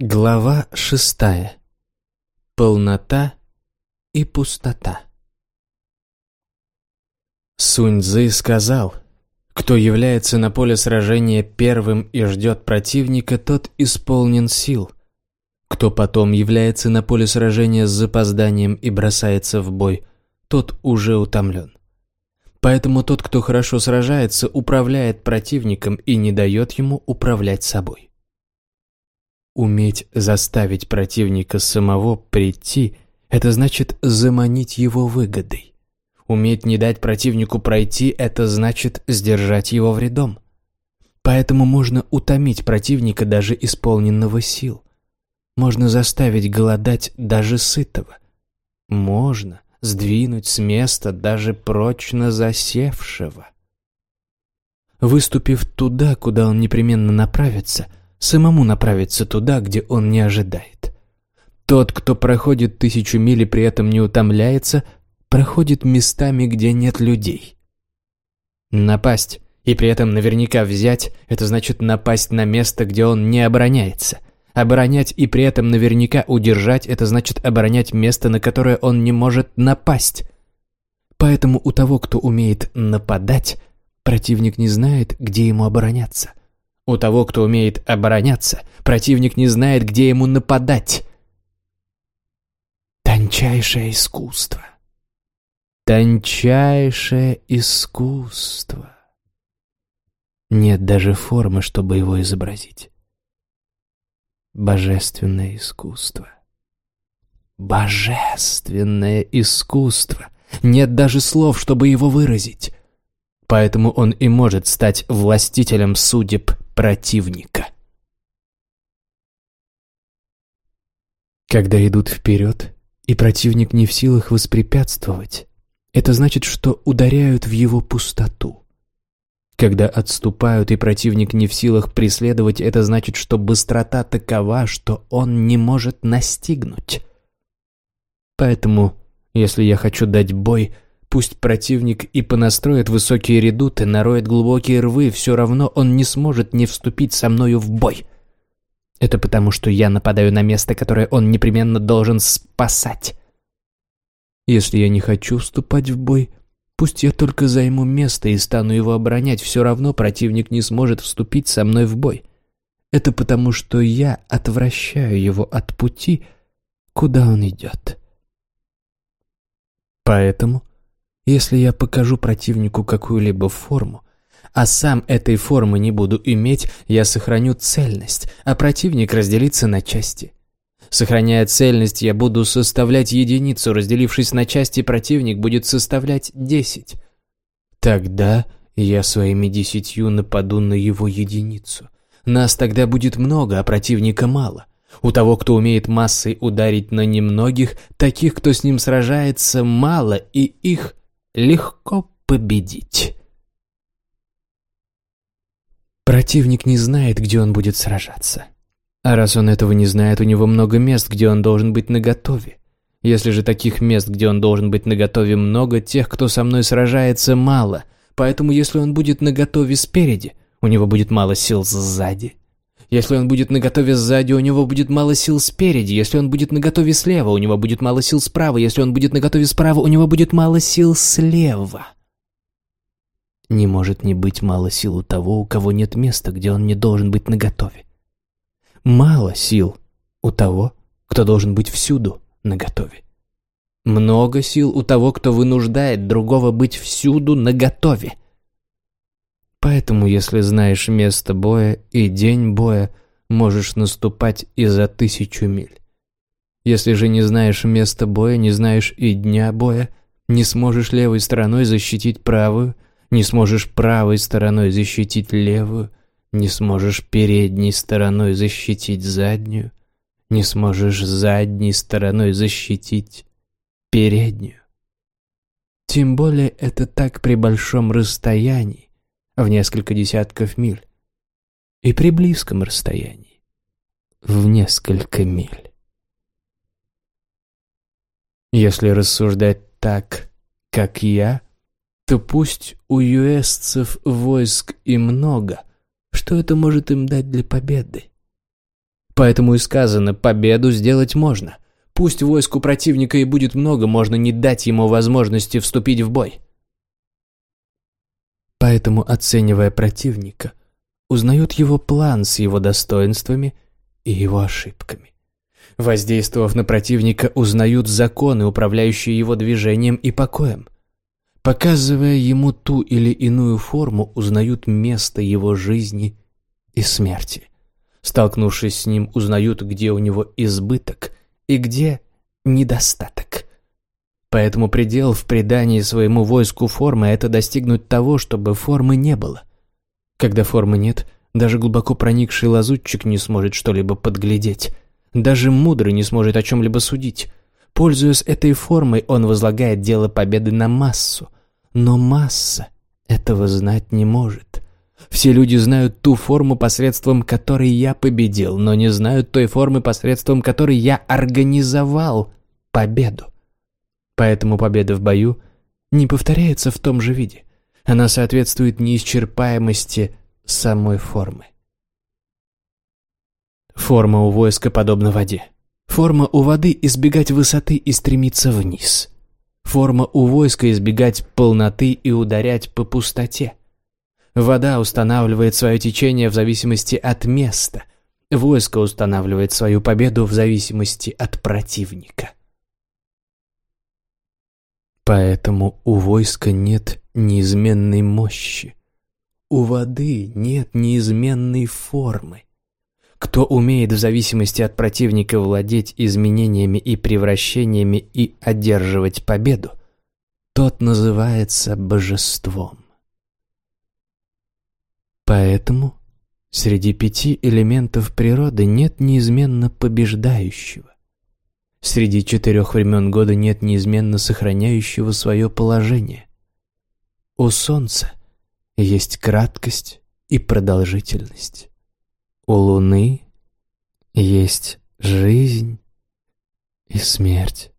Глава шестая. Полнота и пустота. Сунь Цзы сказал, кто является на поле сражения первым и ждет противника, тот исполнен сил. Кто потом является на поле сражения с запозданием и бросается в бой, тот уже утомлен. Поэтому тот, кто хорошо сражается, управляет противником и не дает ему управлять собой. Уметь заставить противника самого прийти – это значит заманить его выгодой. Уметь не дать противнику пройти – это значит сдержать его вредом. Поэтому можно утомить противника даже исполненного сил. Можно заставить голодать даже сытого. Можно сдвинуть с места даже прочно засевшего. Выступив туда, куда он непременно направится – самому направиться туда, где он не ожидает. Тот, кто проходит тысячу миль и при этом не утомляется, проходит местами, где нет людей. Напасть и при этом наверняка взять – это значит напасть на место, где он не обороняется. Оборонять и при этом наверняка удержать – это значит оборонять место, на которое он не может напасть. Поэтому у того, кто умеет нападать, противник не знает, где ему обороняться – у того, кто умеет обороняться, противник не знает, где ему нападать. Тончайшее искусство. Тончайшее искусство. Нет даже формы, чтобы его изобразить. Божественное искусство. Божественное искусство. Нет даже слов, чтобы его выразить. Поэтому он и может стать властителем судеб противника. Когда идут вперед, и противник не в силах воспрепятствовать, это значит, что ударяют в его пустоту. Когда отступают, и противник не в силах преследовать, это значит, что быстрота такова, что он не может настигнуть. Поэтому, если я хочу дать бой, Пусть противник и понастроит высокие редуты, нароет глубокие рвы, все равно он не сможет не вступить со мною в бой. Это потому, что я нападаю на место, которое он непременно должен спасать. Если я не хочу вступать в бой, пусть я только займу место и стану его оборонять, все равно противник не сможет вступить со мной в бой. Это потому, что я отвращаю его от пути, куда он идет. Поэтому если я покажу противнику какую-либо форму, а сам этой формы не буду иметь, я сохраню цельность, а противник разделится на части. Сохраняя цельность, я буду составлять единицу, разделившись на части, противник будет составлять десять. Тогда я своими десятью нападу на его единицу. Нас тогда будет много, а противника мало. У того, кто умеет массой ударить на немногих, таких, кто с ним сражается, мало, и их легко победить. Противник не знает, где он будет сражаться. А раз он этого не знает, у него много мест, где он должен быть наготове. Если же таких мест, где он должен быть наготове, много, тех, кто со мной сражается, мало. Поэтому если он будет наготове спереди, у него будет мало сил сзади. Если он будет наготове сзади, у него будет мало сил спереди. Если он будет наготове слева, у него будет мало сил справа. Если он будет наготове справа, у него будет мало сил слева. Не может не быть мало сил у того, у кого нет места, где он не должен быть наготове. Мало сил у того, кто должен быть всюду наготове. Много сил у того, кто вынуждает другого быть всюду наготове. Поэтому, если знаешь место боя и день боя, можешь наступать и за тысячу миль. Если же не знаешь места боя, не знаешь и дня боя, не сможешь левой стороной защитить правую, не сможешь правой стороной защитить левую, не сможешь передней стороной защитить заднюю, не сможешь задней стороной защитить переднюю. Тем более это так при большом расстоянии, в несколько десятков миль, и при близком расстоянии в несколько миль. Если рассуждать так, как я, то пусть у юэсцев войск и много, что это может им дать для победы? Поэтому и сказано, победу сделать можно. Пусть войску противника и будет много, можно не дать ему возможности вступить в бой. Поэтому, оценивая противника, узнают его план с его достоинствами и его ошибками. Воздействовав на противника, узнают законы, управляющие его движением и покоем. Показывая ему ту или иную форму, узнают место его жизни и смерти. Столкнувшись с ним, узнают, где у него избыток и где недостаток. Поэтому предел в придании своему войску формы – это достигнуть того, чтобы формы не было. Когда формы нет, даже глубоко проникший лазутчик не сможет что-либо подглядеть. Даже мудрый не сможет о чем-либо судить. Пользуясь этой формой, он возлагает дело победы на массу. Но масса этого знать не может. Все люди знают ту форму, посредством которой я победил, но не знают той формы, посредством которой я организовал победу. Поэтому победа в бою не повторяется в том же виде. Она соответствует неисчерпаемости самой формы. Форма у войска подобна воде. Форма у воды – избегать высоты и стремиться вниз. Форма у войска – избегать полноты и ударять по пустоте. Вода устанавливает свое течение в зависимости от места. Войско устанавливает свою победу в зависимости от противника. Поэтому у войска нет неизменной мощи. У воды нет неизменной формы. Кто умеет в зависимости от противника владеть изменениями и превращениями и одерживать победу, тот называется божеством. Поэтому среди пяти элементов природы нет неизменно побеждающего. Среди четырех времен года нет неизменно сохраняющего свое положение. У Солнца есть краткость и продолжительность. У Луны есть жизнь и смерть.